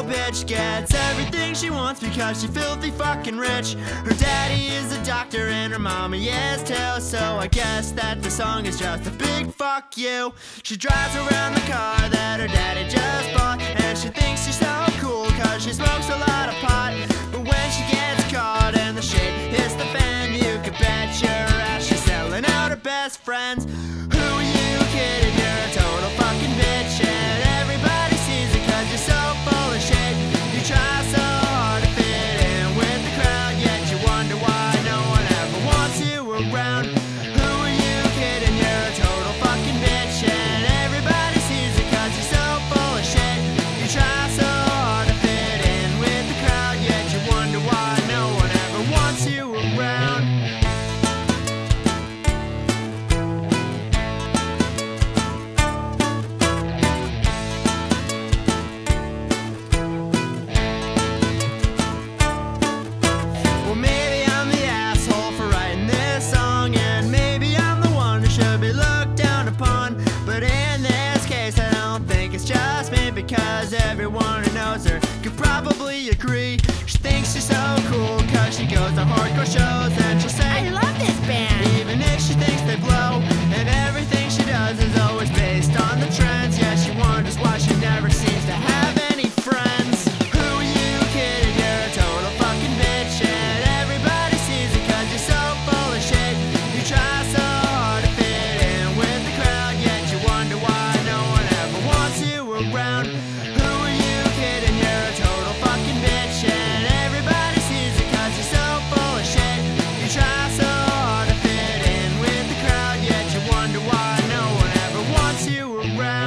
total bitch. Gets everything she wants because she's filthy fucking rich. Her daddy is a doctor and her mommy is too. So I guess that the song is just a big fuck you. She drives around the car that her daddy just bought. And she thinks she's so cool cause she smokes a lot of pot. But when she gets caught and the shit hits the fan, you could bet your ass she's selling out her best friends. Who are you kidding? Because everyone who knows her could probably agree. She thinks she's so cool because she goes to hardcore shows around.